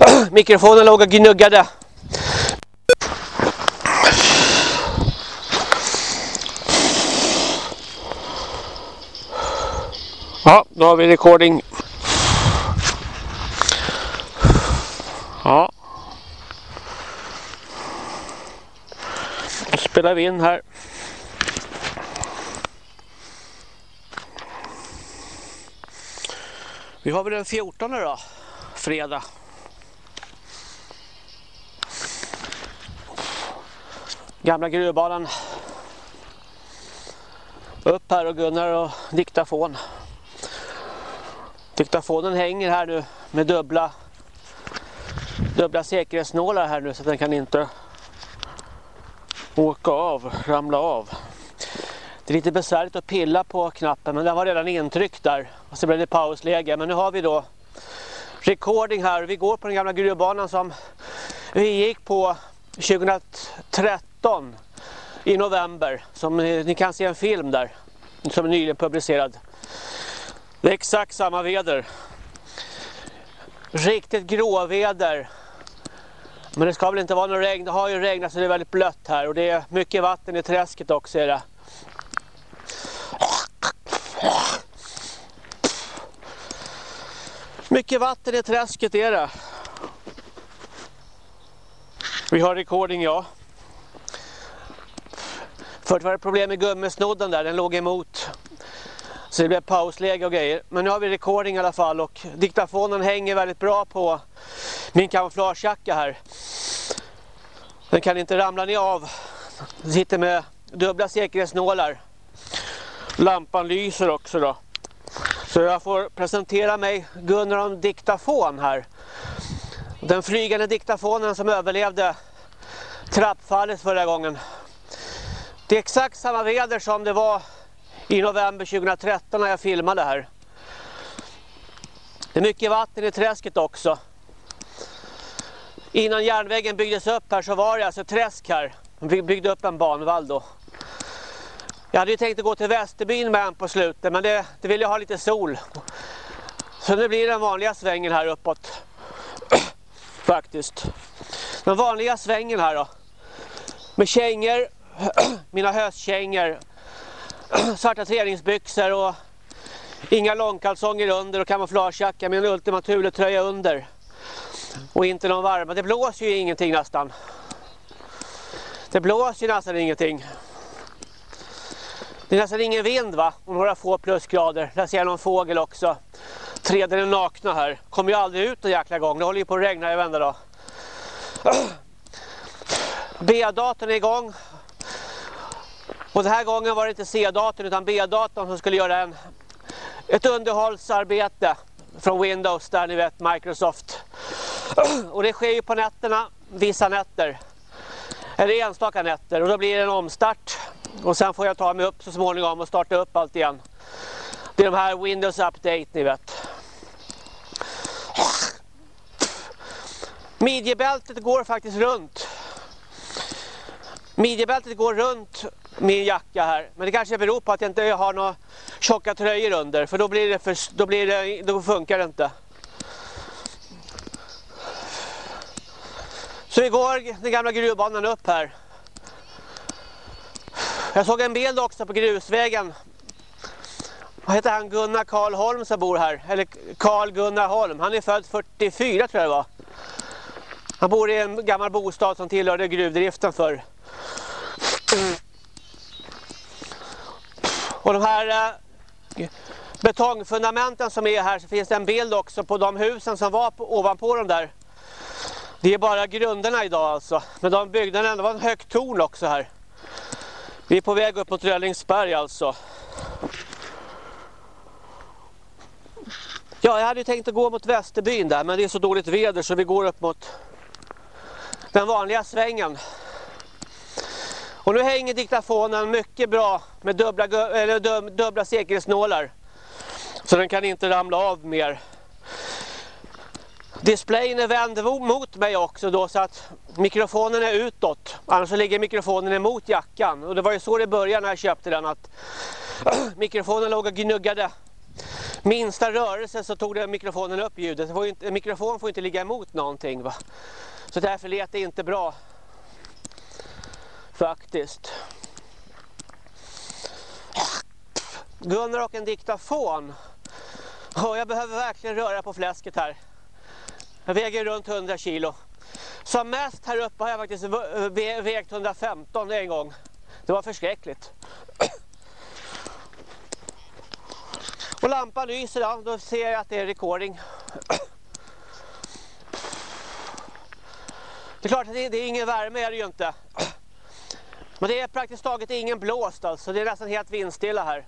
Mikrofonen låg och gnuggade. Ja, då har vi recording. Ja. Då spelar vi in här. Vi har väl den 14 då, fredag. Gamla gruvbanan. Upp här och Gunnar och diktafon. Diktafonen hänger här nu med dubbla dubbla säkerhetsnålar här nu så att den kan inte åka av, ramla av. Det är lite besvärligt att pilla på knappen men den var redan intryckt där och så blev det pausläge. Men nu har vi då recording här. Vi går på den gamla gruvbanan som vi gick på 2013 i november. Som ni kan se en film där som är nyligen publicerad. Det är exakt samma väder. Riktigt gråväder. Men det ska väl inte vara något regn. Det har ju regnat så det är väldigt blött här. Och det är mycket vatten i träsket också. Är det. Mycket vatten i träsket är det. Vi har recording ja. Förut var det problem med gummisnodden där. Den låg emot. Så det blev pausläge och grejer. Men nu har vi recording i alla fall och diktafonen hänger väldigt bra på min kamouflagejacka här. Den kan inte ramla ner av. Den sitter med dubbla säkerhetsnålar. Lampan lyser också då. Så jag får presentera mig Gunnar om diktafon här. Den flygande diktafonen som överlevde trappfallet förra gången. Det är exakt samma väder som det var i november 2013 när jag filmade här. Det är mycket vatten i träsket också. Innan järnvägen byggdes upp här så var det alltså träsk här. Vi byggde upp en banvall då. Jag hade ju tänkt att gå till Västerbyn med en på slutet men det, det ville jag ha lite sol. Så nu blir det den vanliga svängen här uppåt. Faktiskt. Den vanliga svängen här då. Med kängor, mina höstkängor svarta träningsbyxor och inga långkalsonger under och kamouflagejacka med en Ultima Thule-tröja under. Och inte någon varma. Det blåser ju ingenting nästan. Det blåser ju nästan ingenting. Det är nästan ingen vind va? Och några få plusgrader. Där ser jag någon fågel också. Träden är nakna här. Kommer ju aldrig ut en jäkla gång. Det håller ju på att regna i vända då. B-datorn är igång. Och den här gången var det inte C-datorn utan B-datorn som skulle göra en, ett underhållsarbete från Windows där ni vet Microsoft. Och det sker ju på nätterna, vissa nätter. Eller enstaka nätter och då blir det en omstart. Och sen får jag ta mig upp så småningom och starta upp allt igen. Det är de här Windows Update ni vet. Midjebältet går faktiskt runt. Midjebältet går runt min jacka här. Men det kanske beror på att jag inte har några tjocka tröjor under. För då, blir det för, då, blir det, då funkar det inte. Så vi går den gamla gruvbanan upp här. Jag såg en bild också på grusvägen. Vad heter han? Gunnar Karl Holm som bor här. Eller Karl Gunnar Holm. Han är född 44 tror jag det var. Han bor i en gammal bostad som tillhörde gruvdriften för. Och de här eh, betongfundamenten som är här så finns det en bild också på de husen som var på, ovanpå de där. Det är bara grunderna idag alltså. Men de byggnaderna, det var en högt torn också här. Vi är på väg upp mot Röllingsberg alltså. Ja, jag hade ju tänkt att gå mot Västerbyn där men det är så dåligt väder så vi går upp mot den vanliga svängen. Och nu hänger diktafonen mycket bra med dubbla, eller dubbla säkerhetsnålar. Så den kan inte ramla av mer. Displayen är vänd mot mig också då så att mikrofonen är utåt. Annars så ligger mikrofonen emot jackan. Och det var ju så det började när jag köpte den att mikrofonen låg och gnuggade minsta rörelse så tog den mikrofonen upp ljudet. Får inte, en mikrofon får inte ligga emot någonting. Va? Så därför lät det inte bra. Faktiskt. Gunnar och en diktafon. Oh, jag behöver verkligen röra på fläsket här. Jag väger runt 100 kilo. Som mest här uppe har jag faktiskt vägt 115 en gång. Det var förskräckligt. Och lampan lyser då, då ser jag att det är recording. Det är klart att det, det är ingen värme är det ju inte. Men det är praktiskt taget ingen blåst alltså, det är nästan helt vindstilla här.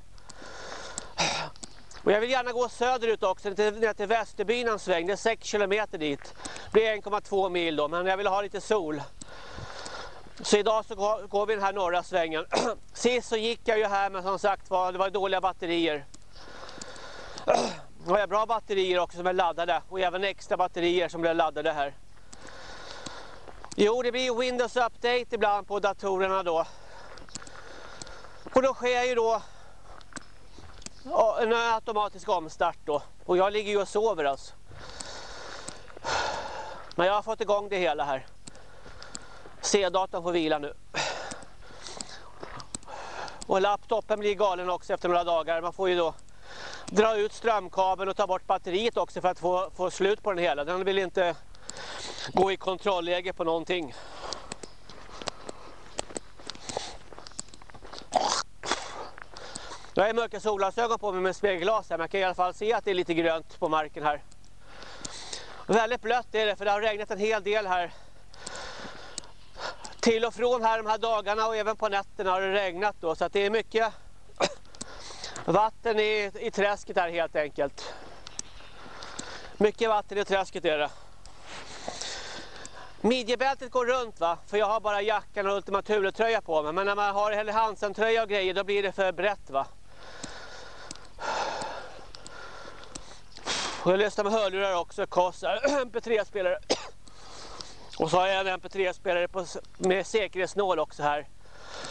Och jag vill gärna gå söderut också, ner till Västerbyn en sväng, det är 6 kilometer dit. Det blir 1,2 mil då, men jag vill ha lite sol. Så idag så går vi den här norra svängen. Sist så gick jag ju här men som sagt var det var dåliga batterier. Nu har jag bra batterier också som är laddade och även extra batterier som blir laddade här. Jo, det blir Windows Update ibland på datorerna då. Och då sker ju då en automatisk omstart då. Och jag ligger ju och sover alltså. Men jag har fått igång det hela här. C-datorn får vila nu. Och laptopen blir galen också efter några dagar. Man får ju då dra ut strömkabeln och ta bort batteriet också för att få, få slut på den hela. Den vill inte gå i kontrollläge på någonting. Jag har mörka solglasögon på mig med spegelglas här, men jag kan i alla fall se att det är lite grönt på marken här. Väldigt blött är det för det har regnat en hel del här. Till och från här de här dagarna och även på nätterna har det regnat då så att det är mycket vatten i, i träsket här helt enkelt. Mycket vatten i träsket är det. Midjebältet går runt va, för jag har bara jackan och Ultima Thule-tröja på mig. Men när man har Helle Hansen-tröja och grejer då blir det för brett va. Och jag lyssnar med hörlurar också, Kossar, äh, MP3-spelare. Och så har jag en MP3-spelare med säkerhetsnål också här.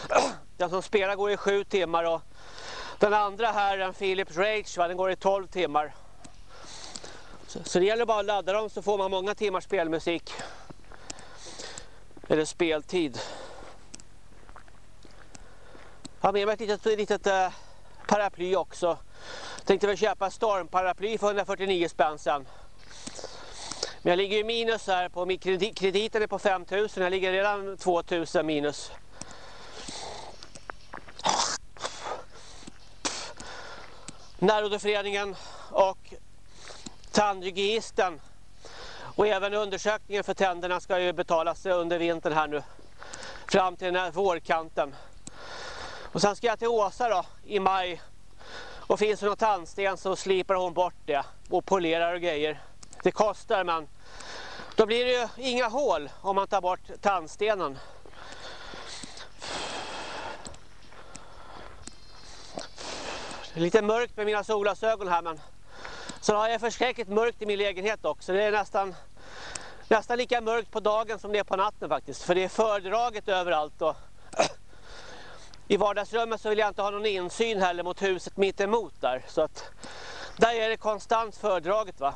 Den som spelar går i sju timmar och den andra här, en Philips Rage, va, den går i 12 timmar. Så, så det gäller bara att ladda dem så får man många timmars spelmusik. Eller speltid. Jag har med mig ett litet, litet äh, paraply också. Tänkte väl köpa stormparaply för 149 spänn sen. Men jag ligger ju minus här på min kredit, krediten är på 5000. Jag ligger redan 2000 minus. Närrådeföreningen och tandhygienisten och även undersökningen för tänderna ska ju betalas under vintern här nu. Fram till den här vårkanten. Och sen ska jag till Åsa då i maj. Och finns det någon tandsten så slipar hon bort det och polerar och grejer. Det kostar men då blir det ju inga hål om man tar bort tandstenen. Det är lite mörkt med mina solglasögon här men så har jag förskräckligt mörkt i min lägenhet också. Det är nästan, nästan lika mörkt på dagen som det är på natten faktiskt. För det är fördraget överallt. Och I vardagsrummet så vill jag inte ha någon insyn heller mot huset mitt emot där. Så att där är det konstant fördraget va.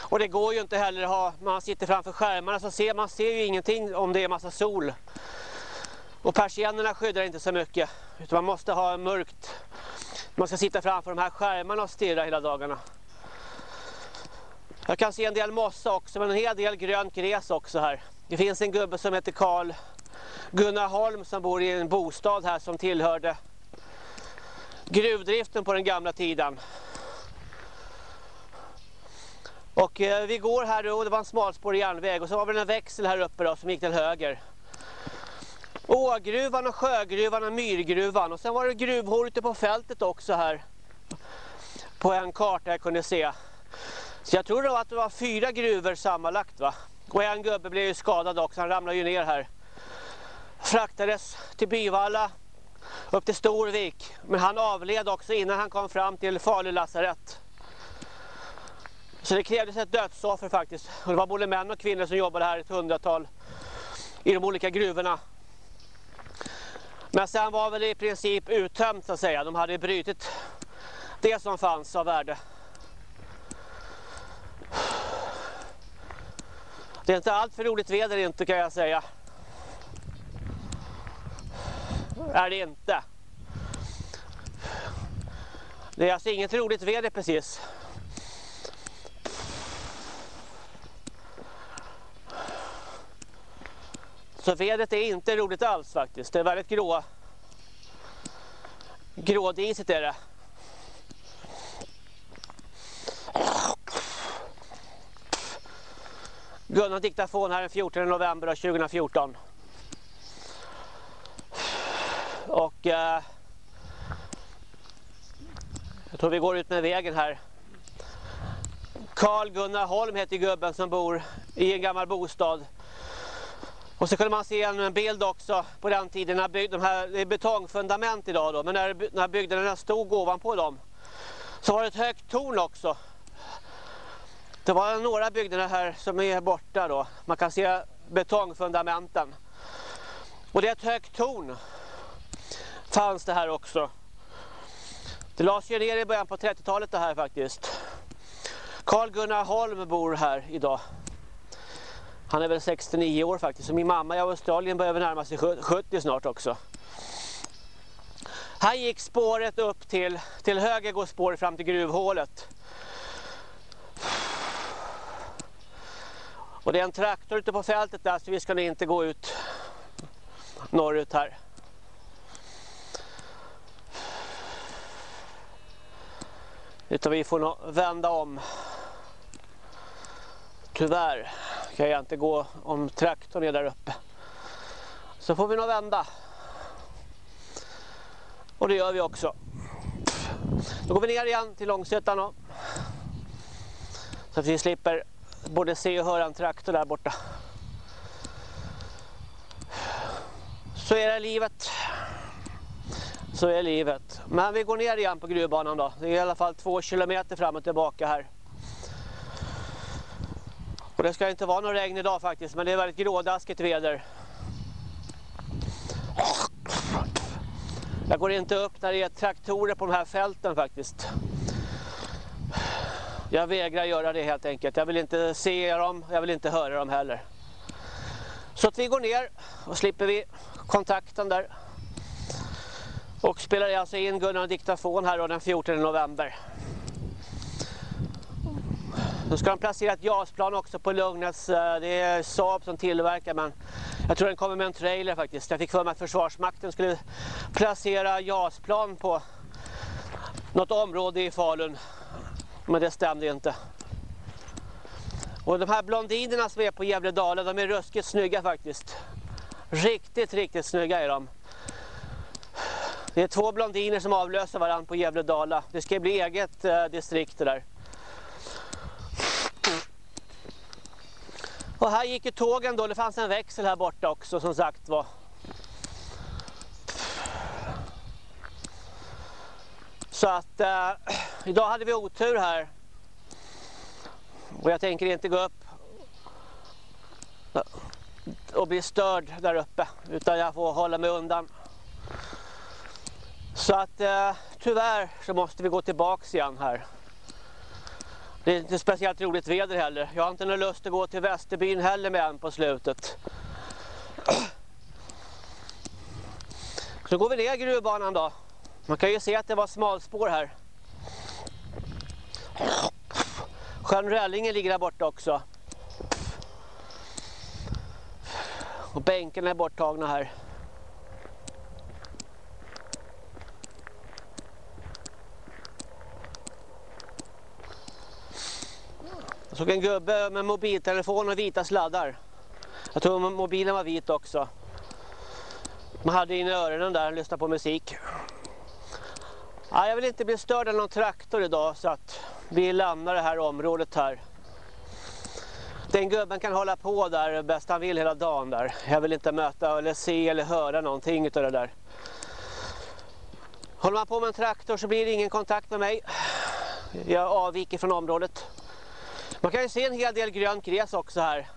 Och det går ju inte heller att ha, man sitter framför skärmarna så ser man ser ju ingenting om det är massa sol. Och persiennerna skyddar inte så mycket. Utan man måste ha mörkt. Man ska sitta framför de här skärmarna och stirra hela dagarna. Jag kan se en del mossa också, men en hel del grönt gräs också här. Det finns en gubbe som heter Karl Gunnar Holm som bor i en bostad här som tillhörde gruvdriften på den gamla tiden. Och eh, vi går här och det var en smalspårig järnväg och så var det en växel här uppe då som gick till höger. Ågruvan och sjögruvan och myrgruvan och sen var det gruvhår ute på fältet också här. På en karta jag kunde se. Så jag tror då att det var fyra gruvor sammanlagt va. Och en gubbe blev ju skadad också, han ramlade ju ner här. Fraktades till Byvalla, upp till Storvik. Men han avled också innan han kom fram till Falu lasarett. Så det krävdes ett dödsoffer faktiskt. Och det var både män och kvinnor som jobbade här ett hundratal i de olika gruvorna. Men sen var väl det i princip uttömt så att säga. De hade brutit det som fanns av värde. Det är inte allt för roligt väder inte kan jag säga. Är det inte. Det är alltså inget roligt väder precis. Så vädret är inte roligt alls faktiskt. Det är väldigt grå. Grådisigt är det. Gunnar diktafon här den 14 november 2014. Och eh, jag tror vi går ut med vägen här. Karl Gunnar Holm heter gubben som bor i en gammal bostad. Och så kunde man se en bild också på den tiden när bygg, de här, det är betongfundament idag då, men när, när byggnaderna stod ovanpå dem så var det ett högt torn också. Det var några byggnader här som är borta då. Man kan se betongfundamenten. Och det är ett högt torn. Fanns det här också. Det lades ju ner i början på 30-talet det här faktiskt. Carl Gunnar Holm bor här idag. Han är väl 69 år faktiskt. Och min mamma i Australien börjar närma sig 70 snart också. Här gick spåret upp till, till höger går spåret fram till gruvhålet. Och det är en traktor ute på fältet där så vi ska inte gå ut norrut här. Utan vi får nog vända om. Tyvärr kan jag inte gå om traktorn är där uppe. Så får vi nog vända. Och det gör vi också. Då går vi ner igen till Långsötan då. Så att vi slipper både se och höra en traktor där borta. Så är det livet. Så är livet. Men vi går ner igen på gruvbanan då. Det är i alla fall två kilometer fram och tillbaka här. Och det ska inte vara någon regn idag faktiskt. Men det är väldigt grådaskigt väder. Jag går inte upp när det är traktorer på de här fälten faktiskt. Jag vägrar göra det helt enkelt. Jag vill inte se dem, jag vill inte höra dem heller. Så att vi går ner och slipper vi kontakten där. Och spelar alltså in Gunnar diktafon här då den 14 november. Nu ska de placera ett JAS-plan också på Lugnäs. Eh, det är Saab som tillverkar men jag tror den kommer med en trailer faktiskt. Jag fick för mig att Försvarsmakten skulle placera JAS-plan på något område i Falun. Men det stämde ju inte. Och de här blondinerna som är på Gävledala, de är ruskigt snygga faktiskt. Riktigt, riktigt snygga är de. Det är två blondiner som avlöser varandra på Gävledala. Det ska bli eget eh, distrikt där. Och här gick ju tågen då, det fanns en växel här borta också som sagt var. Så att eh, idag hade vi otur här. Och jag tänker inte gå upp och bli störd där uppe. Utan jag får hålla mig undan. Så att eh, tyvärr så måste vi gå tillbaks igen här. Det är inte speciellt roligt väder heller. Jag har inte någon lust att gå till Västerbyn heller med en på slutet. Så går vi ner gruvbanan då. Man kan ju se att det var smalspår här. Sjön Röllingen ligger där borta också. Och bänken är borttagna här. Jag såg en gubbe med mobiltelefon och vita sladdar. Jag tror mobilen var vit också. Man hade in i öronen där och lyssnade på musik. Ja, jag vill inte bli störd av någon traktor idag så att vi lämnar det här området här. Den gubben kan hålla på där bäst han vill hela dagen där. Jag vill inte möta eller se eller höra någonting utav det där. Håller man på med en traktor så blir det ingen kontakt med mig. Jag avviker från området. Man kan ju se en hel del grönt gräs också här.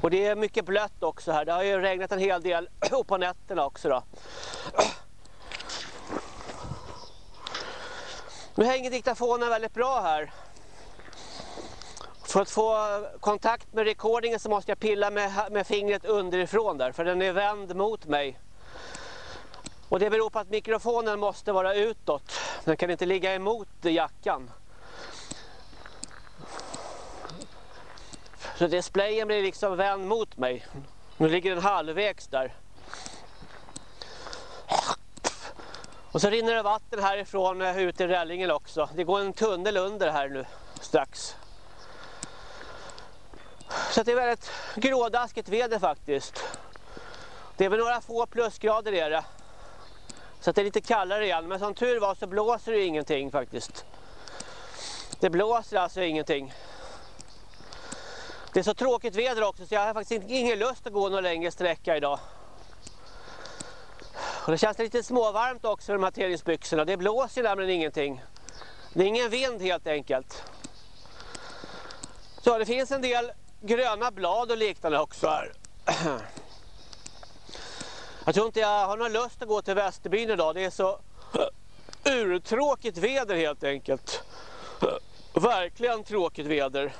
Och det är mycket blött också här. Det har ju regnat en hel del på nätterna också då. Nu hänger diktafonen väldigt bra här. För att få kontakt med rekordingen så måste jag pilla med, med fingret underifrån där för den är vänd mot mig. Och det beror på att mikrofonen måste vara utåt. Den kan inte ligga emot jackan. Så displayen blir liksom vänd mot mig. Nu ligger den halvvägs där. Och så rinner det vatten härifrån eh, ut i Rällingen också. Det går en tunnel under här nu strax. Så det är väldigt grådaskigt väder faktiskt. Det är väl några få plusgrader är det. Så det är lite kallare igen. Men som tur var så blåser det ingenting faktiskt. Det blåser alltså ingenting. Det är så tråkigt väder också så jag har faktiskt ingen lust att gå någon längre sträcka idag. Och det känns lite småvarmt också med de här träningsbyxorna. Det blåser nämligen ingenting. Det är ingen vind helt enkelt. Så det finns en del gröna blad och liknande också här. Jag tror inte jag har någon lust att gå till Västerbyn idag. Det är så urtråkigt väder helt enkelt. Verkligen tråkigt väder.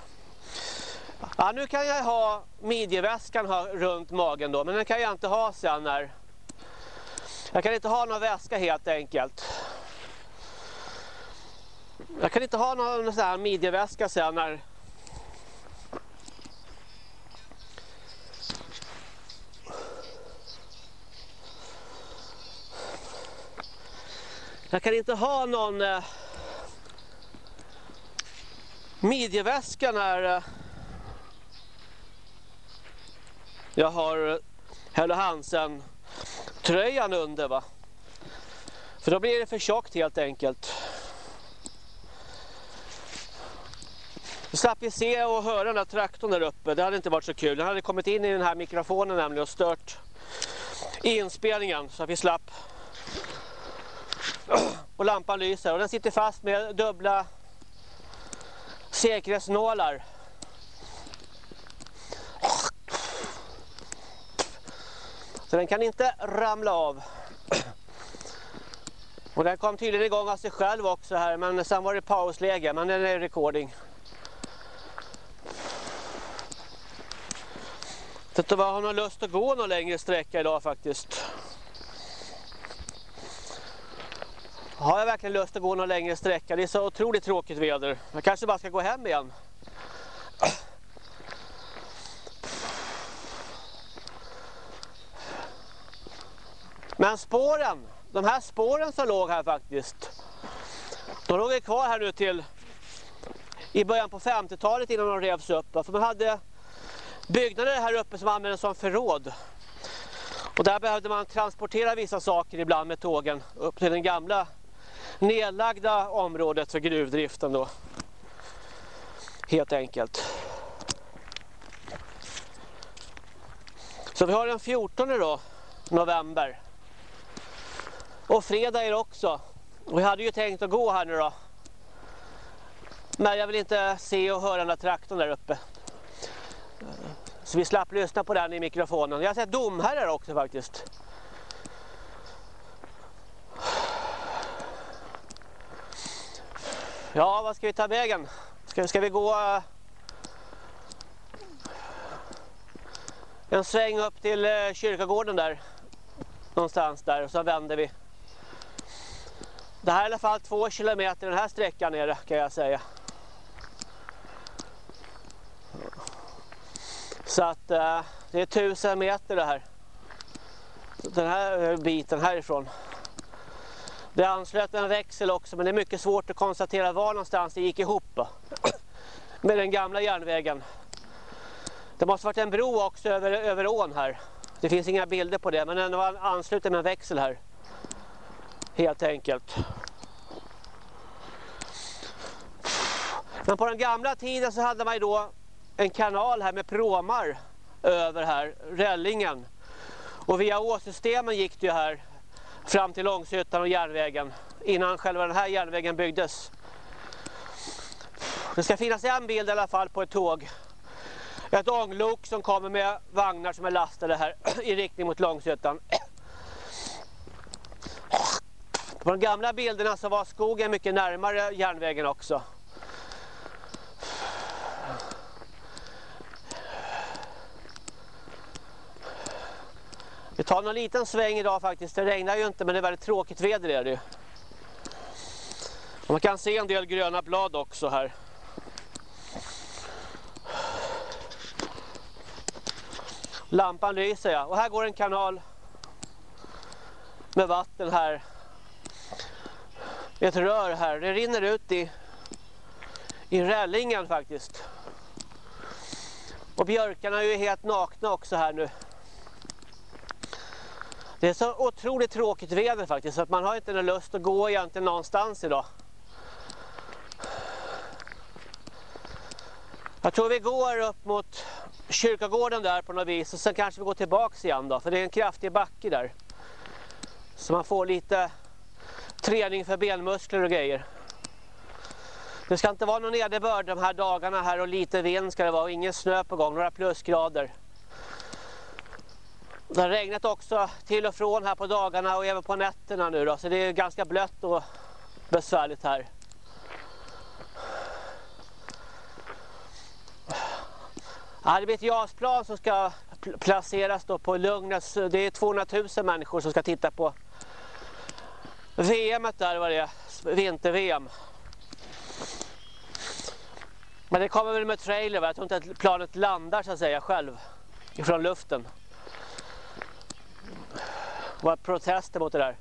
Ja, nu kan jag ha midjeväskan ha runt magen då, men den kan jag inte ha sen när... Jag kan inte ha någon väska helt enkelt. Jag kan inte ha någon sån här midjeväska sen när... Jag kan inte ha någon eh, midjeväska när... Eh, Jag har eh, Helle Hansen tröjan under va. För då blir det för tjockt helt enkelt. Då slapp vi se och höra den där traktorn där uppe. Det hade inte varit så kul. Den hade kommit in i den här mikrofonen nämligen och stört inspelningen så att vi slapp. Och lampan lyser och den sitter fast med dubbla säkerhetsnålar. Så den kan inte ramla av. Och den kom tydligen igång av sig själv också här. Men sen var det pausläge. Men den är recording. Jag vet inte har någon lust att gå någon längre sträcka idag faktiskt. Har jag verkligen lust att gå någon längre sträcka? Det är så otroligt tråkigt väder. Jag kanske bara ska gå hem igen. Men spåren, de här spåren som låg här faktiskt. De låg kvar här nu till i början på 50-talet innan de revs upp. Alltså, för man hade byggnader här uppe som användes som förråd. Och där behövde man transportera vissa saker ibland med tågen upp till den gamla nedlagda området för gruvdriften då. Helt enkelt. Så vi har den 14 då, november. Och fredag är det också. Vi hade ju tänkt att gå här nu då. Men jag vill inte se och höra den där traktorn där uppe. Så vi slapp lyssna på den i mikrofonen. Jag har sett domherrar också faktiskt. Ja, vad ska vi ta vägen? Ska, ska vi gå eh, en sväng upp till eh, kyrkogården där? Någonstans där och så vänder vi. Det här är i alla fall två kilometer den här sträckan är det kan jag säga. Så att eh, det är tusen meter det här. Den här biten härifrån. Det anslöt en växel också men det är mycket svårt att konstatera var någonstans det gick ihop. Med den gamla järnvägen. Det måste varit en bro också över, över ån här. Det finns inga bilder på det men den var ansluten med en växel här. Helt enkelt. Men på den gamla tiden så hade man ju då en kanal här med pråmar över här, Rällingen. Och via åsystemen gick det ju här fram till Långshyttan och järnvägen innan själva den här järnvägen byggdes. Det ska finnas en bild i alla fall på ett tåg. Ett ånglok som kommer med vagnar som är lastade här i riktning mot Långshyttan. På de gamla bilderna så var skogen mycket närmare järnvägen också. Vi tar någon liten sväng idag faktiskt. Det regnar ju inte men det är väldigt tråkigt väder är det ju. Och man kan se en del gröna blad också här. Lampan lyser ja. Och här går en kanal med vatten här. Ett rör här. Det rinner ut i, i rällingen faktiskt. Och björkarna är ju helt nakna också här nu. Det är så otroligt tråkigt väder faktiskt så att man har inte någon lust att gå egentligen någonstans idag. Jag tror vi går upp mot kyrkogården där på något vis och sen kanske vi går tillbaks igen då för det är en kraftig backe där. Så man får lite träning för benmuskler och grejer. Det ska inte vara någon nederbörd de här dagarna här och lite vind ska det vara och ingen snö på gång, några plusgrader. Det har regnat också till och från här på dagarna och även på nätterna nu då så det är ganska blött och besvärligt här. Ja, det blir ett JAS-plan som ska placeras då på Lugnäs. Det är 200 000 människor som ska titta på VM där var det vinter-VM. Men det kommer väl med trailer va? Jag tror inte att planet landar så att säga själv ifrån luften. Det var protester mot det där.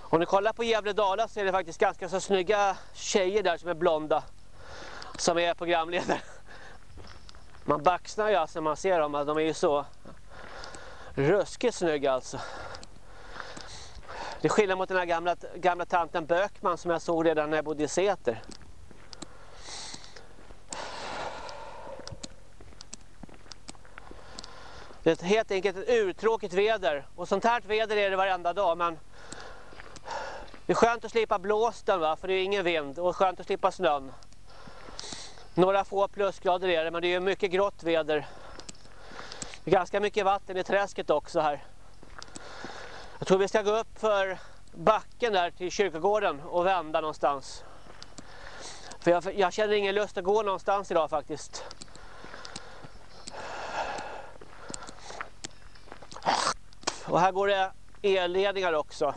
Om ni kollar på Gävle-Dala så är det faktiskt ganska så snygga tjejer där som är blonda. Som är programledare. Man baxnar ju alltså när man ser dem. De är ju så ruskigt snygga alltså. Det är skillnad mot den här gamla, gamla tanten Bökman som jag såg redan när jag bodde i Säter. Det är helt enkelt ett urtråkigt väder. Och sånt här väder är det varenda dag. Men det är skönt att slippa blåsten va? för det är ingen vind. Och skönt att slippa snön. Några få plusgrader är det men det är mycket grått väder. Det är ganska mycket vatten i träsket också här. Jag tror vi ska gå upp för backen där till kyrkogården och vända någonstans. För jag, jag känner ingen lust att gå någonstans idag faktiskt. Och här går det elledningar också.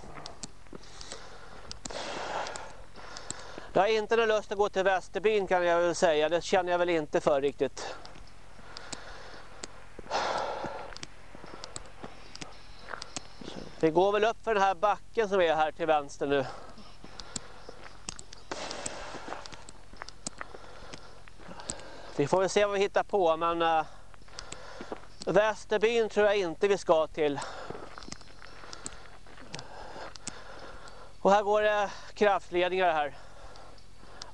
Jag har inte någon lust att gå till Västerbyn kan jag väl säga. Det känner jag väl inte för riktigt. Vi går väl upp för den här backen som är här till vänster nu. Vi får väl se vad vi hittar på men äh, Västerbyn tror jag inte vi ska till. Och här går det kraftledningar här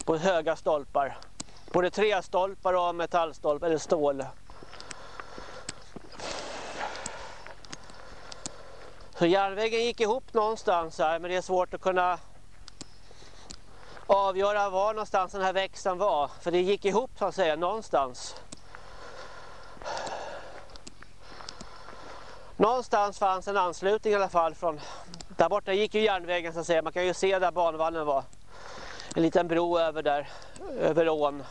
på höga stolpar. Både trästolpar och metallstolpar eller stål. Så järnvägen gick ihop någonstans här men det är svårt att kunna avgöra var någonstans den här växeln var. För det gick ihop så att säga någonstans. Någonstans fanns en anslutning i alla fall från där borta gick ju järnvägen så att säga. Man kan ju se där banvallen var. En liten bro över där, över ån.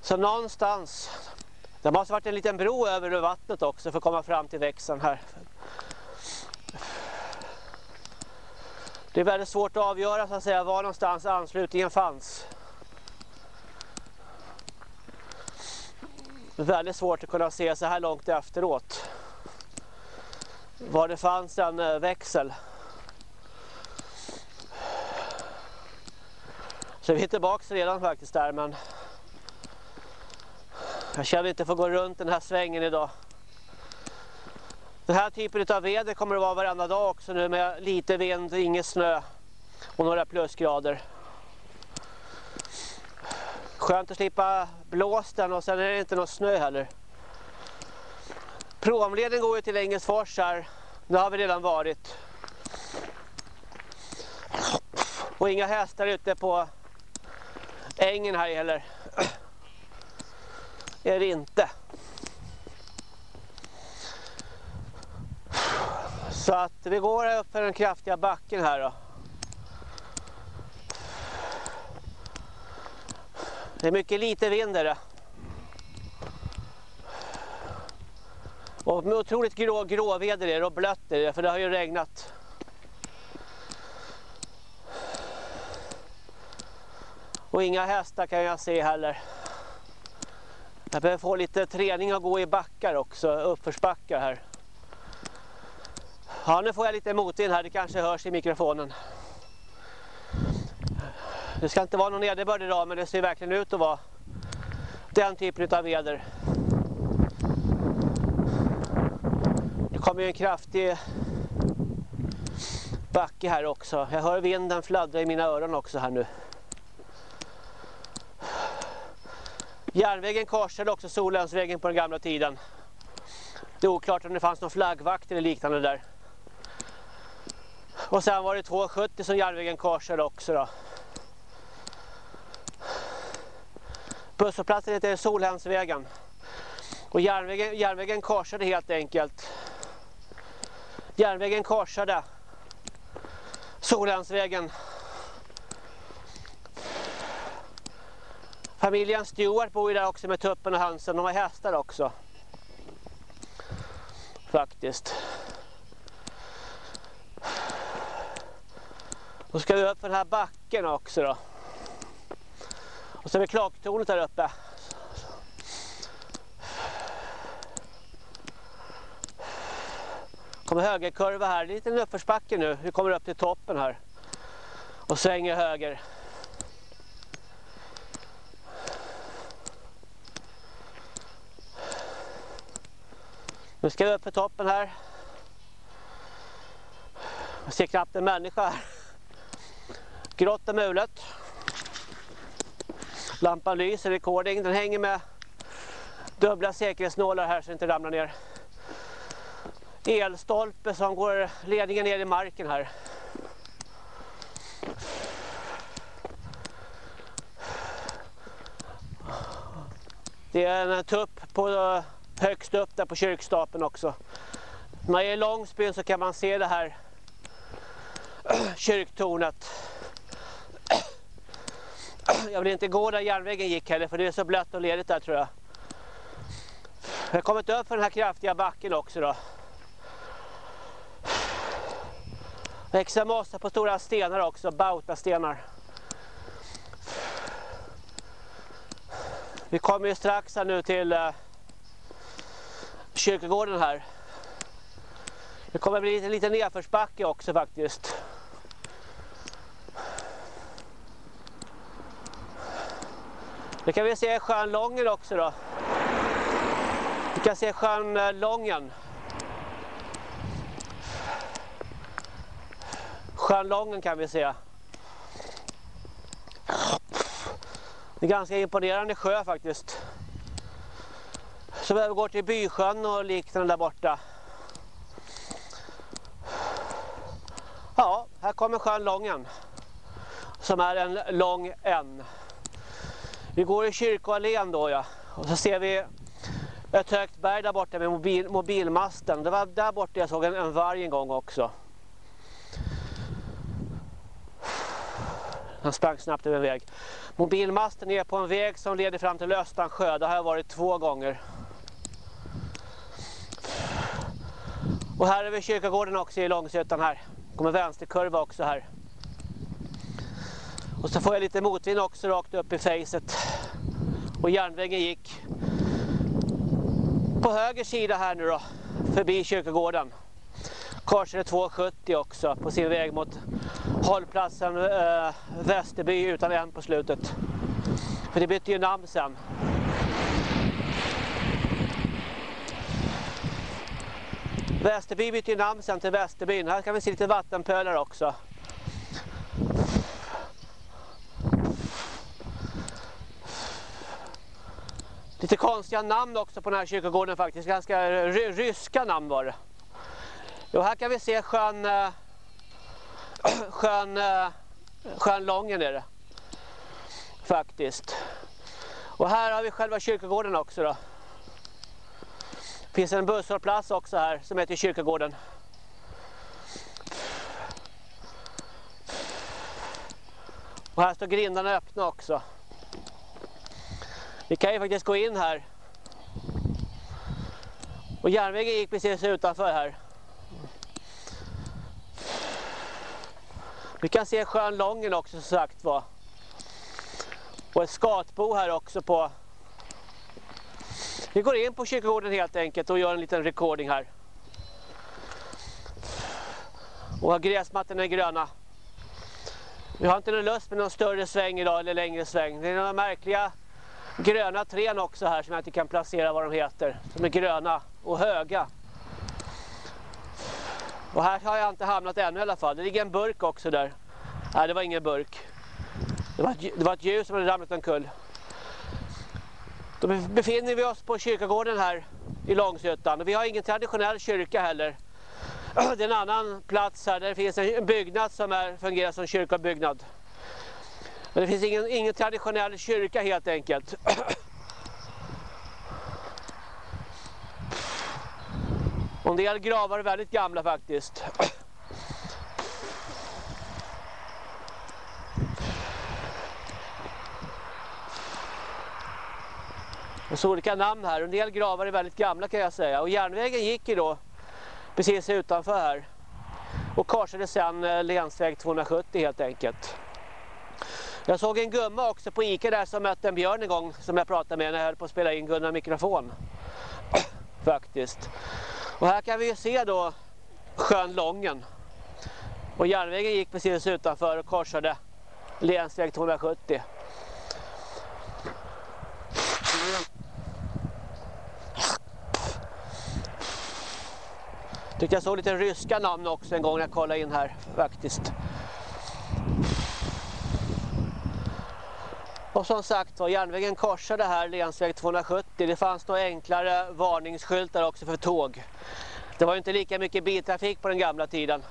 Så någonstans, det måste varit en liten bro över vattnet också för att komma fram till växeln här. Det är väldigt svårt att avgöra så att säga var någonstans anslutningen fanns. Det är väldigt svårt att kunna se så här långt efteråt. Var det fanns en eh, växel. Så vi är tillbaka redan faktiskt där men jag känner inte för att gå runt den här svängen idag. Den här typen av väder kommer det vara varenda dag också nu med lite vind, ingen snö och några plusgrader. Skönt att slippa blåsten och sen är det inte någon snö heller. Promleden går ju till Engelsfors här. Det har vi redan varit. Och inga hästar ute på ängen här heller. Är det inte. Så att vi går här för den kraftiga backen här då. Det är mycket lite vind där. Och otroligt grå, gråväder är det och blött är det för det har ju regnat. Och inga hästar kan jag se heller. Jag behöver få lite träning att gå i backar också, uppförsbackar här. Ja, nu får jag lite motvind här, det kanske hörs i mikrofonen. Det ska inte vara någon nederbörd idag men det ser verkligen ut att vara den typen av väder. Det kommer ju en kraftig backe här också. Jag hör vinden fladdra i mina öron också här nu. Järnvägen korsade också Solensvägen på den gamla tiden. Det är oklart om det fanns någon flaggvakt eller liknande där. Och sen var det 270 som järnvägen korsade också då. Busshållplatsen heter Solhemsvägen. Och järnvägen, järnvägen korsade helt enkelt. Järnvägen korsade Solhemsvägen. Familjen Stewart bor ju där också med tuppen och hönsen. De har hästar också. Faktiskt. Då ska vi upp för den här backen också då. Och så är vi klaktornet där uppe. kommer högerkurva här, lite en uppförsbacke nu. Vi kommer upp till toppen här. Och svänger höger. Nu ska vi upp för toppen här. Jag ser knappt en människa här. Grått och mulet. Lampan lyser, recording. Den hänger med dubbla säkerhetsnålar här så den inte ramlar ner. Elstolpe som går ledningen ner i marken här. Det är en tupp på eh, högst upp där på kyrkstapeln också. När man är i Långsbyn så kan man se det här kyrktornet. Jag vill inte gå där järnvägen gick heller för det är så blött och ledigt där tror jag. Jag har kommit upp för den här kraftiga backen också då. Växer mossa på stora stenar också, bautastenar. Vi kommer ju strax här nu till eh, kyrkogården här. Det kommer bli en liten nedförsbacke också faktiskt. Det kan vi se sjön Lången också då. Vi kan se sjön eh, Lången. Sjön Lången kan vi se. Det är ganska imponerande sjö faktiskt. Så vi går till Bysjön och liknande där borta. Ja, här kommer sjön Lången. Som är en lång än. Vi går i kyrkoallén då ja. Och så ser vi ett högt berg där borta med mobil, mobilmasten. Det var där borta jag såg en, en varg en gång också. Han sprang snabbt över en väg. Mobilmasten är på en väg som leder fram till Östansjö. Det har jag varit två gånger. Och här är vi kyrkogården också i Långsötan här. Kommer vänsterkurva också här. Och så får jag lite motvind också rakt upp i facet. Och järnvägen gick på höger sida här nu då. Förbi kyrkogården. Korsade 270 också på sin väg mot hållplatsen äh, Västerby utan en på slutet. För det bytte ju namn sen. Västerby bytte ju namn sen till Västerbyn. Här kan vi se lite vattenpölar också. Lite konstiga namn också på den här kyrkogården faktiskt. Ganska ryska namn var det. Jo, här kan vi se sjön, äh, sjön, äh, sjön Lången är det. Faktiskt. Och här har vi själva kyrkogården också då. Det finns en busshållplats också här som heter kyrkogården. Och här står grindarna öppna också. Vi kan ju faktiskt gå in här. Och järnvägen gick precis utanför här. Vi kan se sjön Lången också som sagt var. Och ett skatbo här också på. Vi går in på kyrkogården helt enkelt och gör en liten recording här. Och gräsmattorna är gröna. Vi har inte någon lust med någon större sväng idag eller längre sväng. Det är några märkliga gröna trän också här som jag inte kan placera vad de heter. De är gröna och höga. Och här har jag inte hamnat ännu i alla fall. Det ligger en burk också där. Nej, det var ingen burk. Det var, ett, det var ett ljus som hade ramlat omkull. Då befinner vi oss på kyrkogården här i Långsötan. Vi har ingen traditionell kyrka heller. Det är en annan plats här där det finns en byggnad som är, fungerar som kyrkobyggnad. Men det finns ingen, ingen traditionell kyrka helt enkelt. Och en del gravar är väldigt gamla faktiskt. Det så olika namn här. En del gravar är väldigt gamla kan jag säga. Och järnvägen gick ju då precis utanför här. Och korsade sen eh, länsväg 270 helt enkelt. Jag såg en gumma också på Ica där som mötte en björn en gång som jag pratade med när jag höll på att spela in Gunnar mikrofon. Faktiskt. Och här kan vi ju se då sjön Lången. Och järnvägen gick precis utanför och korsade länsväg 270. Tyckte jag såg lite ryska namn också en gång när jag kollade in här faktiskt. Och som sagt var, järnvägen korsade här länsväg 270. Det fanns några enklare varningsskyltar också för tåg. Det var inte lika mycket biltrafik på den gamla tiden.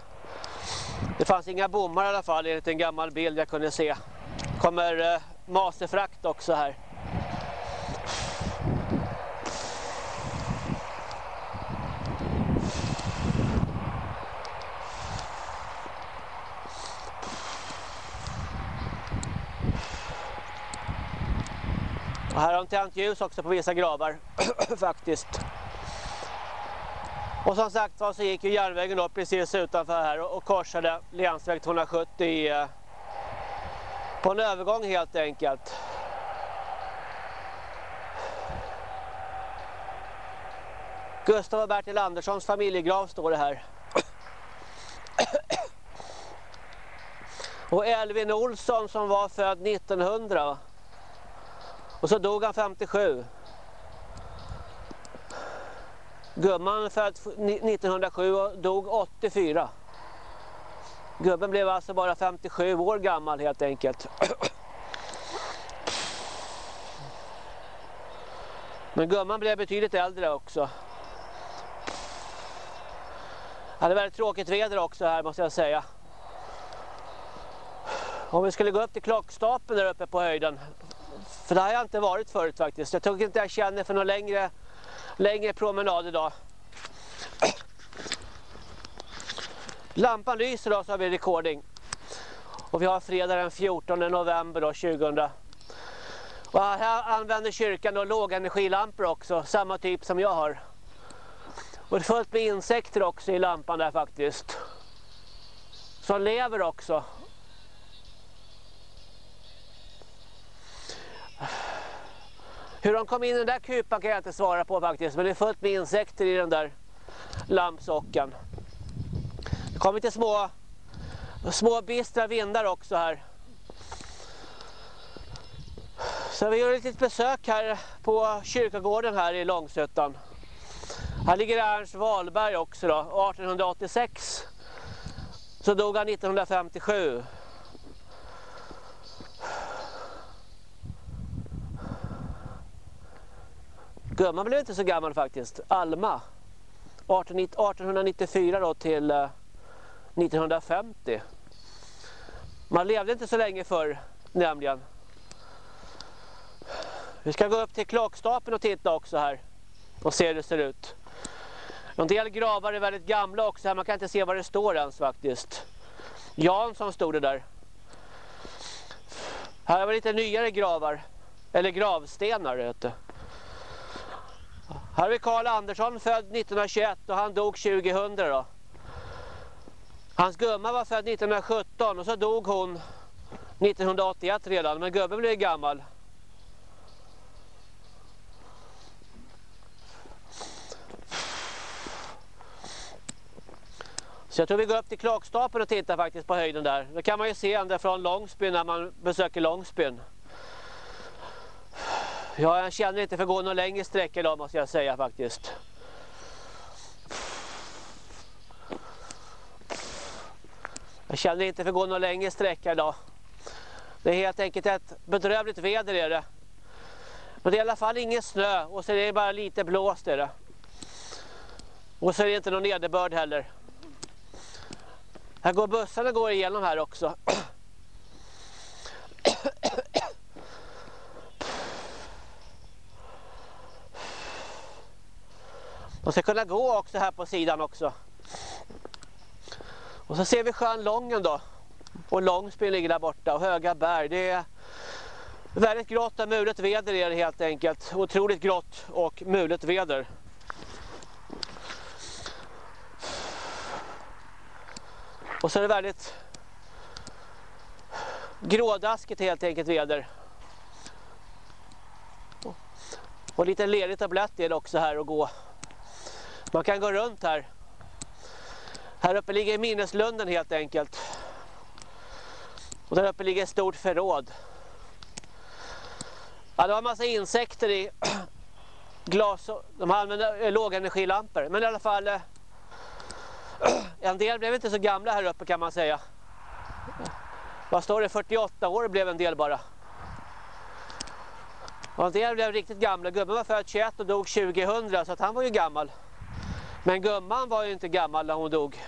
Det fanns inga bommar i alla fall enligt en gammal bild jag kunde se. kommer eh, masterfrakt också här. Och här har de tänt ljus också på vissa gravar faktiskt. Och som sagt så gick ju järnvägen upp precis utanför här och, korsade länsväg 270 eh, på en övergång helt enkelt. Gustav och Bertil Anderssons familjegrav står det här. Och Elvin Olsson som var född 1900 och så dog han 57. Gumman född 1907 och dog 84. Gubben blev alltså bara 57 år gammal helt enkelt. Men gumman blev betydligt äldre också. Det hade väldigt tråkigt väder också här måste jag säga. Om vi skulle gå upp till klockstapeln där uppe på höjden för det har jag inte varit förut faktiskt. Jag tror inte jag känner för någon längre, längre promenad idag. Lampan lyser då så har vi recording. Och vi har fredag den 14 november då, 2000. Och här använder kyrkan då lågenergilampor också, samma typ som jag har. Och det är fullt med insekter också i lampan där faktiskt. Som lever också. Hur de kom in i den där kupan kan jag inte svara på faktiskt. Men det är fullt med insekter i den där lampsocken. Det kommer lite små, små bistra vindar också här. Så vi gör ett litet besök här på kyrkogården här i Långsötan. Här ligger Ernst Wahlberg också då, 1886. Så dog han 1957. Gumman blev inte så gammal faktiskt. Alma. 1894 då till eh, 1950. Man levde inte så länge förr nämligen. Vi ska gå upp till klockstapeln och titta också här. Och se hur det ser ut. En del gravar är väldigt gamla också här. Man kan inte se vad det står ens faktiskt. Jansson stod det där. Här var lite nyare gravar. Eller gravstenar vet du. Här har vi Karl Andersson född 1921 och han dog 2000 då. Hans gumma var född 1917 och så dog hon 1981 redan. Men gubben blev gammal. Så jag tror vi går upp till klockstapeln och tittar faktiskt på höjden där. Då kan man ju se ända från Långsbyn när man besöker Långsbyn. Ja, jag känner inte för att gå någon längre sträcka idag måste jag säga faktiskt. Jag känner inte för att gå någon längre sträcka idag. Det är helt enkelt ett bedrövligt väder är det. Men det är i alla fall ingen snö och så är det bara lite blåst är det. Och så är det inte någon nederbörd heller. Här går bussarna går igenom här också. De ska kunna gå också här på sidan också. Och så ser vi sjön Lången då. Och Långsbyn ligger där borta och höga berg. Det är väldigt grått och mulet väder är det helt enkelt. Otroligt grått och mulet väder. Och så är det väldigt grådaskigt helt enkelt väder. Och lite lerigt och blött är det också här att gå. Man kan gå runt här. Här uppe ligger minneslunden helt enkelt. Och där uppe ligger ett stort förråd. Ja, det var en massa insekter i glas. De använde eh, lågenergilampor. Men i alla fall eh, en del blev inte så gamla här uppe kan man säga. Vad står det? 48 år blev en del bara. Och en del blev riktigt gamla. Gubben var född 21 och dog 2000 så att han var ju gammal. Men gumman var ju inte gammal när hon dog.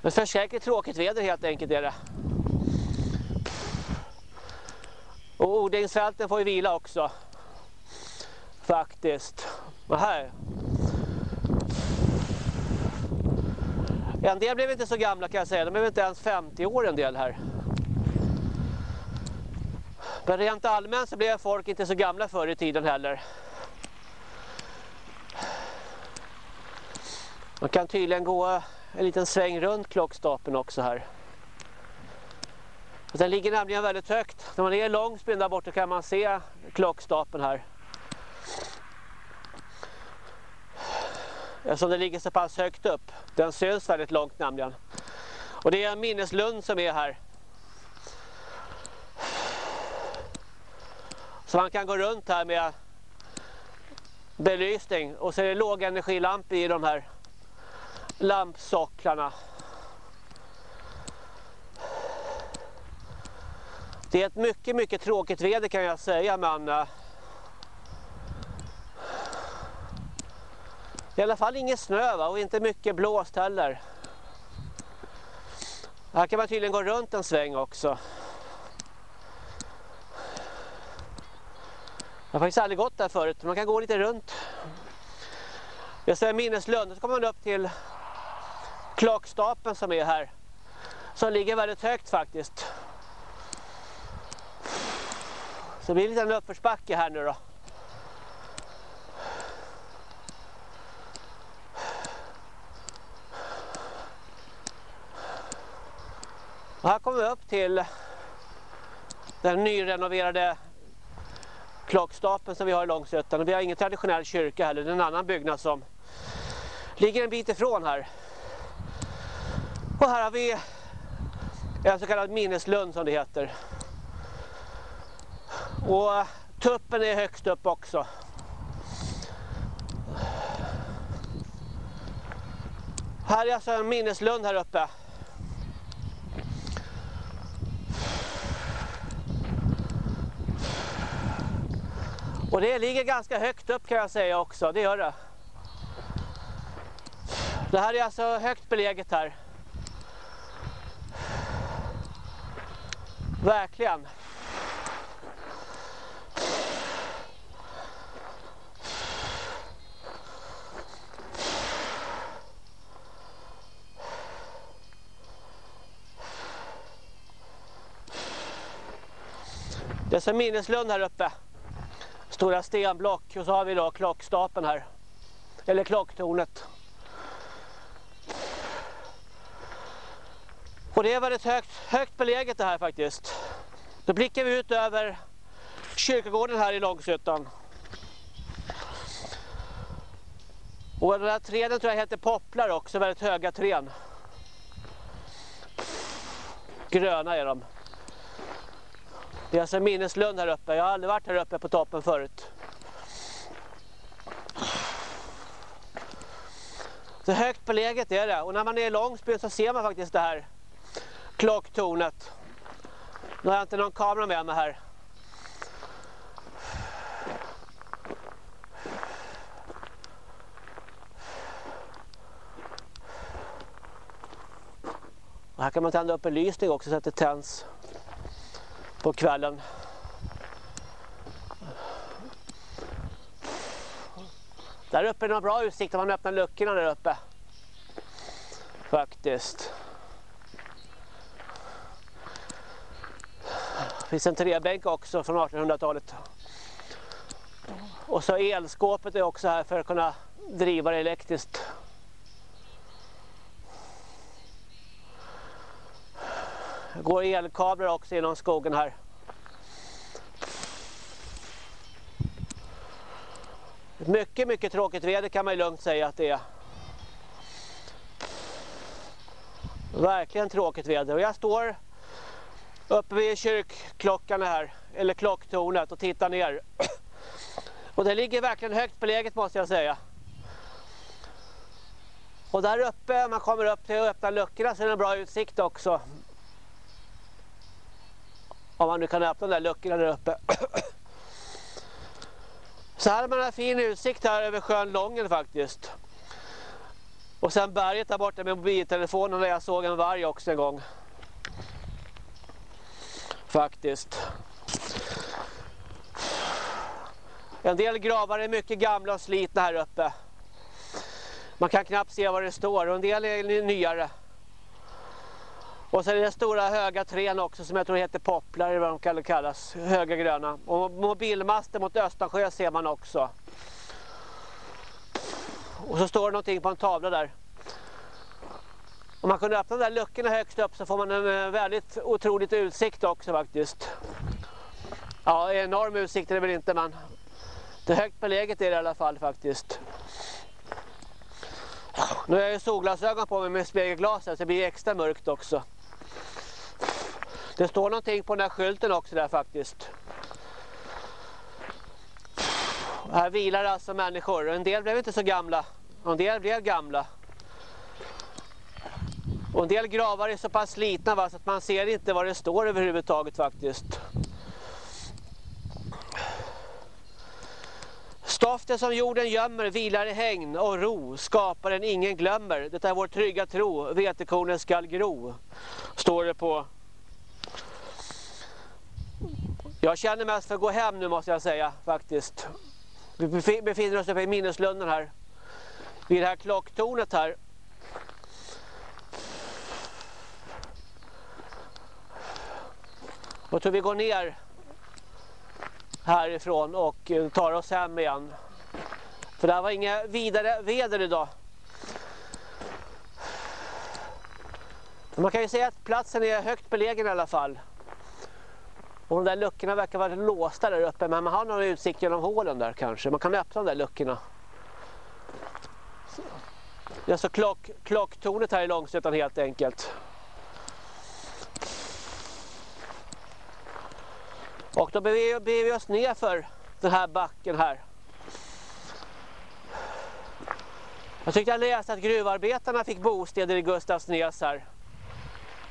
Men försäkert tråkigt väder helt enkelt är det. Och odlingsfälten får ju vila också. Faktiskt. Och här. En del blev inte så gamla kan jag säga. De blev inte ens 50 år en del här. Men rent allmänt så blev folk inte så gamla förr i tiden heller. Man kan tydligen gå eh, en liten sväng runt klockstapeln också här. Den ligger nämligen väldigt högt. När man är i Långsbyn där borta kan man se klockstapeln här. Eftersom den ligger så pass högt upp. Den syns väldigt långt nämligen. Och det är en minneslund som är här. Så man kan gå runt här med belysning. Och så är det lågenergilampor i de här lampsocklarna. Det är ett mycket, mycket tråkigt väder kan jag säga, men uh, i alla fall ingen snö va? och inte mycket blåst heller. Här kan man tydligen gå runt en sväng också. Jag har faktiskt aldrig gått där förut, man kan gå lite runt. Jag säger minneslund, så kommer man upp till klockstapeln som är här. Som ligger väldigt högt faktiskt. Så det blir en liten uppförsbacke här nu då. Och här kommer vi upp till den nyrenoverade klockstapeln som vi har i Långsötan. vi har ingen traditionell kyrka heller, det är en annan byggnad som ligger en bit ifrån här. Och här har vi en så kallad minneslund som det heter. Och tuppen är högst upp också. Här är alltså en minneslund här uppe. Och det ligger ganska högt upp kan jag säga också, det gör det. Det här är alltså högt beläget här. Verkligen. Det är som minneslund här uppe. Stora stenblock och så har vi då klockstapeln här. Eller klocktornet. Och det är väldigt högt, högt beläget det här faktiskt. Då blickar vi ut över kyrkogården här i Långshyttan. Och den här träden tror jag heter popplar också, väldigt höga trän. Gröna är de. Det är alltså en minneslund här uppe. Jag har aldrig varit här uppe på toppen förut. Så högt beläget är det. Och när man är i Långsbyn så ser man faktiskt det här klocktornet. Nu har jag inte någon kamera med mig här. Och här kan man tända upp en lysning också så att det tänds på kvällen. Där uppe är det bra utsikt om man öppnar luckorna där uppe. Faktiskt. Finns en trebänk också från 1800-talet. Och så elskåpet är också här för att kunna driva det elektriskt. Det går elkablar också genom skogen här. Mycket, mycket tråkigt väder kan man ju lugnt säga att det är. Verkligen tråkigt väder. Och jag står uppe vid kyrkklockan här, eller klocktornet och tittar ner. Och det ligger verkligen högt beläget måste jag säga. Och där uppe, om man kommer upp till att öppna luckorna så är det en bra utsikt också. Om man nu kan öppna de där luckorna där uppe. Så här har man en fin utsikt här över sjön Lången faktiskt. Och sen berget där borta med mobiltelefonen där jag såg en varg också en gång. Faktiskt. En del gravar är mycket gamla och slitna här uppe. Man kan knappt se vad det står och en del är nyare. Och så är det stora höga trän också som jag tror heter popplar eller vad de kan kallas. Höga gröna. Och mobilmaster mot Östansjö ser man också. Och så står det någonting på en tavla där. Om man kunde öppna de där luckorna högst upp så får man en eh, väldigt otroligt utsikt också faktiskt. Ja, enorm utsikt är det väl inte men det högt beläget är det i alla fall faktiskt. Nu har jag ju solglasögon på mig med spegelglas så det blir extra mörkt också. Det står någonting på den här skylten också där faktiskt. Här vilar alltså människor. En del blev inte så gamla. En del blev gamla. Och en del gravar är så pass slitna va, så att man ser inte vad det står överhuvudtaget faktiskt. Stoftet som jorden gömmer vilar i hägn och ro, skaparen ingen glömmer. Det är vår trygga tro, vetekornen skall gro. Står det på jag känner mest för att gå hem nu måste jag säga faktiskt. Vi befinner oss uppe i minneslunden här. Vid det här klocktornet här. Jag tror vi går ner härifrån och eh, tar oss hem igen. För det här var inga vidare väder idag. Man kan ju säga att platsen är högt belägen i alla fall. Och de där luckorna verkar vara låsta där uppe men man har någon utsikt genom hålen där kanske. Man kan öppna de där luckorna. Det är alltså klock, klocktornet här i Långsötan helt enkelt. Och då beger vi oss ner för den här backen här. Jag tyckte jag läste att gruvarbetarna fick bostäder i Gustavsnäs här.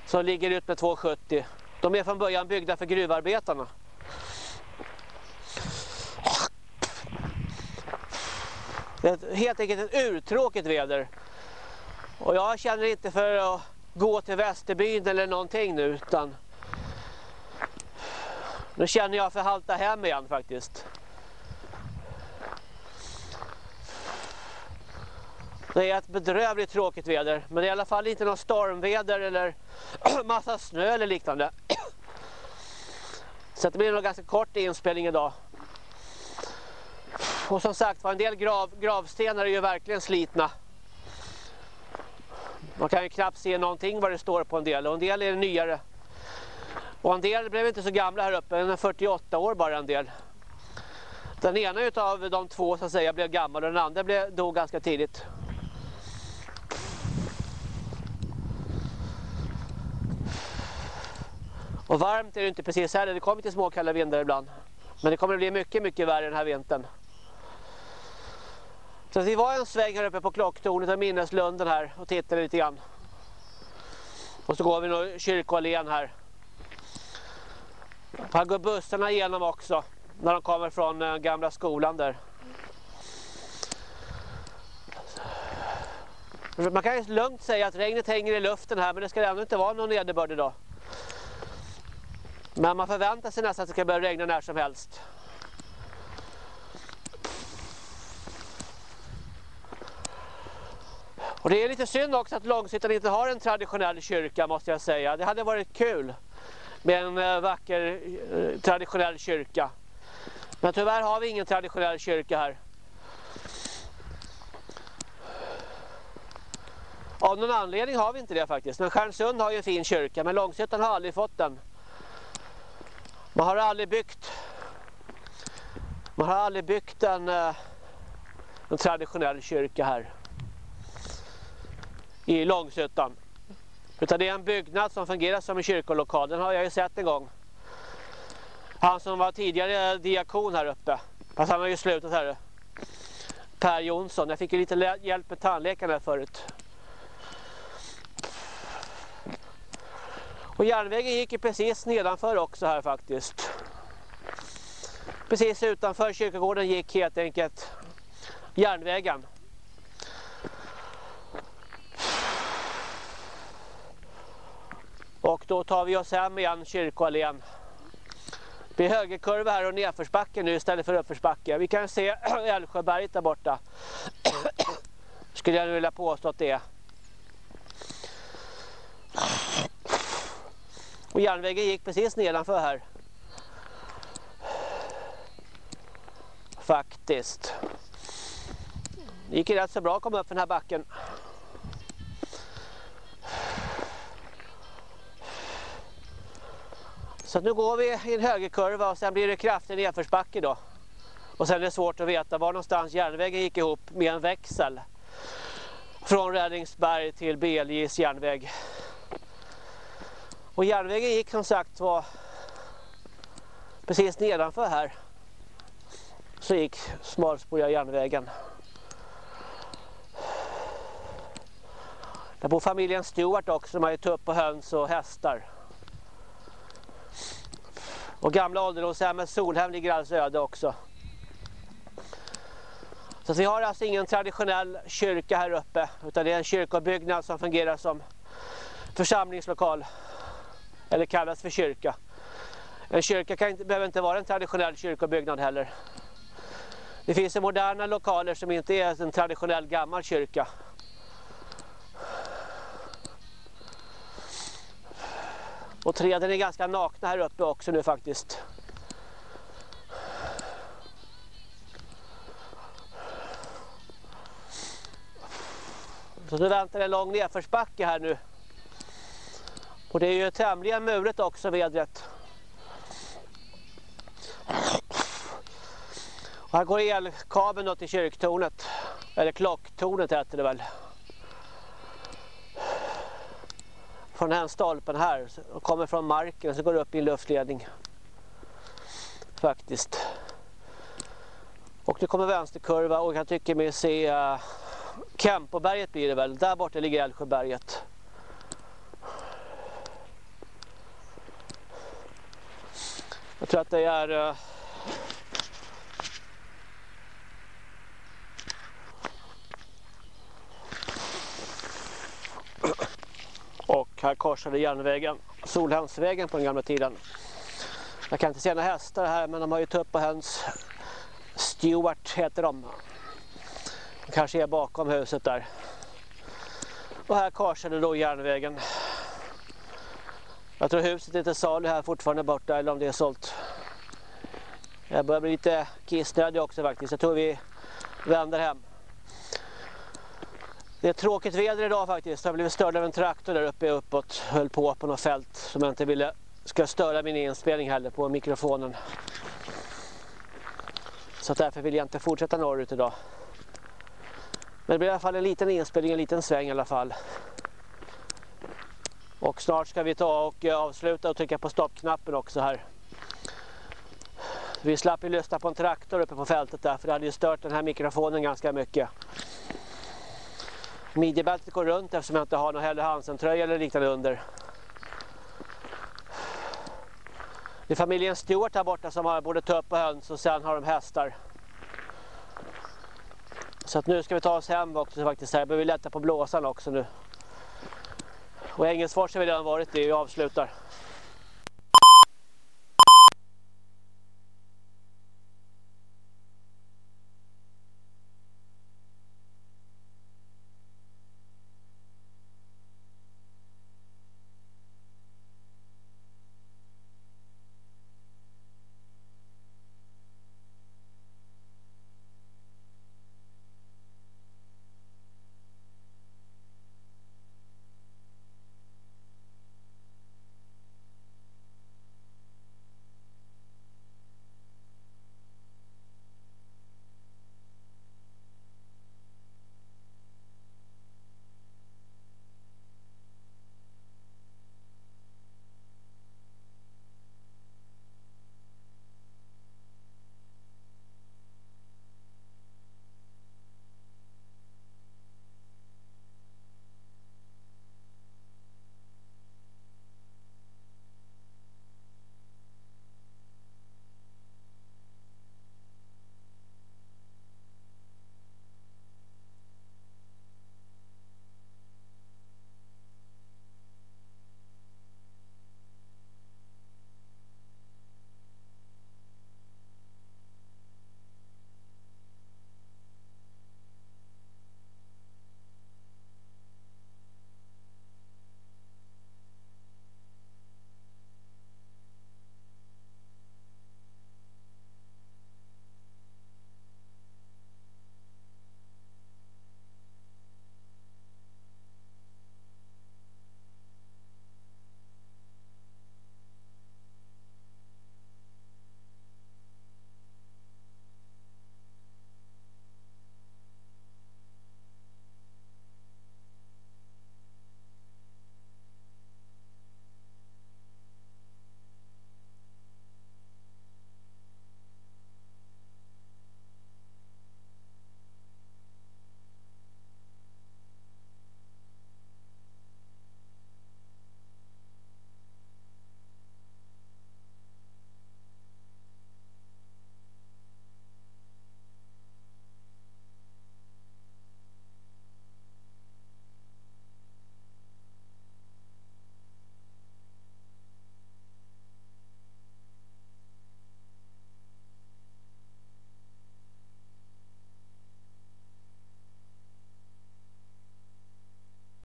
Som ligger ut med 270. De är från början byggda för gruvarbetarna. Det är helt enkelt ett urtråkigt väder. Och jag känner inte för att gå till Västerbyn eller någonting nu utan nu känner jag för att halta hem igen faktiskt. Det är ett bedrövligt tråkigt väder. Men det är i alla fall inte någon stormväder eller massa snö eller liknande. Så det blir nog ganska kort inspelning idag. Och som sagt en del grav, gravstenar är ju verkligen slitna. Man kan ju knappt se någonting vad det står på en del och en del är nyare. Och en del blev inte så gamla här uppe, en är 48 år bara en del. Den ena av de två så att säga blev gammal och den andra blev, dog ganska tidigt. Och varmt är det inte precis heller, det kommer till småkalla vindar ibland. Men det kommer att bli mycket, mycket värre den här vintern. Så vi var en sväng här uppe på klocktornet och minneslunden här och tittade lite grann. Och så går vi nog kyrkoallén här. Här går bussarna igenom också när de kommer från eh, gamla skolan där. Man kan ju lugnt säga att regnet hänger i luften här men det ska ändå inte vara någon nederbörd idag. Men man förväntar sig nästan att det ska börja regna när som helst. Och det är lite synd också att Långshyttan inte har en traditionell kyrka måste jag säga. Det hade varit kul med en eh, vacker eh, traditionell kyrka. Men tyvärr har vi ingen traditionell kyrka här. Av någon anledning har vi inte det faktiskt. Men Stjärnsund har ju en fin kyrka men Långshyttan har aldrig fått den. Man har aldrig byggt man har aldrig byggt en, eh, en traditionell kyrka här i Långshyttan. Utan det är en byggnad som fungerar som en kyrkolokal. Den har jag ju sett en gång. Han som var tidigare diakon här uppe. Fast han har ju slutat här. Per Jonsson. Jag fick ju lite hjälp med tandläkaren här förut. Och järnvägen gick ju precis nedanför också här faktiskt. Precis utanför kyrkogården gick helt enkelt järnvägen. Och då tar vi oss hem igen kyrkoallén. Det blir högerkurva här och nedförsbacke nu istället för uppförsbacke. Vi kan se Älvsjöberget där borta. Skulle jag vilja påstå att det är. Och järnvägen gick precis nedanför här. Faktiskt. Det gick rätt så bra att komma upp för den här backen. Så nu går vi i en högerkurva och sen blir det kraftig nedförsbacke då. Och sen är det svårt att veta var någonstans järnvägen gick ihop med en växel. Från Räddningsberg till BLJs järnväg. Och järnvägen gick som sagt var precis nedanför här. Så gick smalspåriga järnvägen. Där bor familjen Stewart också, de har ju tupp och höns och hästar. Och gamla ålderdomshemmet Solhem ligger alltså öde också. Så vi har alltså ingen traditionell kyrka här uppe utan det är en kyrkobyggnad som fungerar som församlingslokal. Eller kallas för kyrka. En kyrka kan inte, behöver inte vara en traditionell kyrkobyggnad heller. Det finns moderna lokaler som inte är en traditionell gammal kyrka. Och träden är ganska nakna här uppe också nu faktiskt. Så nu väntar en lång nedförsbacke här nu. Och det är ju tämligen muret också vädret. Och här går elkabeln till kyrktornet. Eller klocktornet heter det väl. Från den här stolpen här och kommer från marken och så går det upp i en luftledning. Faktiskt. Och nu kommer vänsterkurva och jag tycker mig se uh, Kempoberget blir det väl. Där borta ligger Älvsjöberget. Jag tror att det är eh, Och här korsade järnvägen Solhemsvägen på den gamla tiden. Jag kan inte se några hästar här men de har ju tupp och höns. Stewart heter de. De kanske är bakom huset där. Och här korsade då järnvägen. Jag tror huset är till salu här fortfarande borta eller om det är sålt. Jag börjar bli lite kissnödig också faktiskt. Jag tror vi vänder hem. Det är tråkigt väder idag faktiskt. Jag har blivit störd av en traktor där uppe uppåt. Höll på på något fält som jag inte ville ska störa min inspelning heller på mikrofonen. Så därför vill jag inte fortsätta norrut idag. Men det blir i alla fall en liten inspelning, en liten sväng i alla fall. Och snart ska vi ta och eh, avsluta och trycka på stoppknappen också här. Vi slapp ju lyssna på en traktor uppe på fältet där för det hade ju stört den här mikrofonen ganska mycket. Midjebältet går runt eftersom jag inte har någon Helle Hansen-tröja eller liknande under. Det är familjen Stewart här borta som har både tupp och höns och sen har de hästar. Så att nu ska vi ta oss hem också faktiskt. Här behöver lätta på blåsan också nu. Och Engelsfors har vi redan varit i Vi avslutar.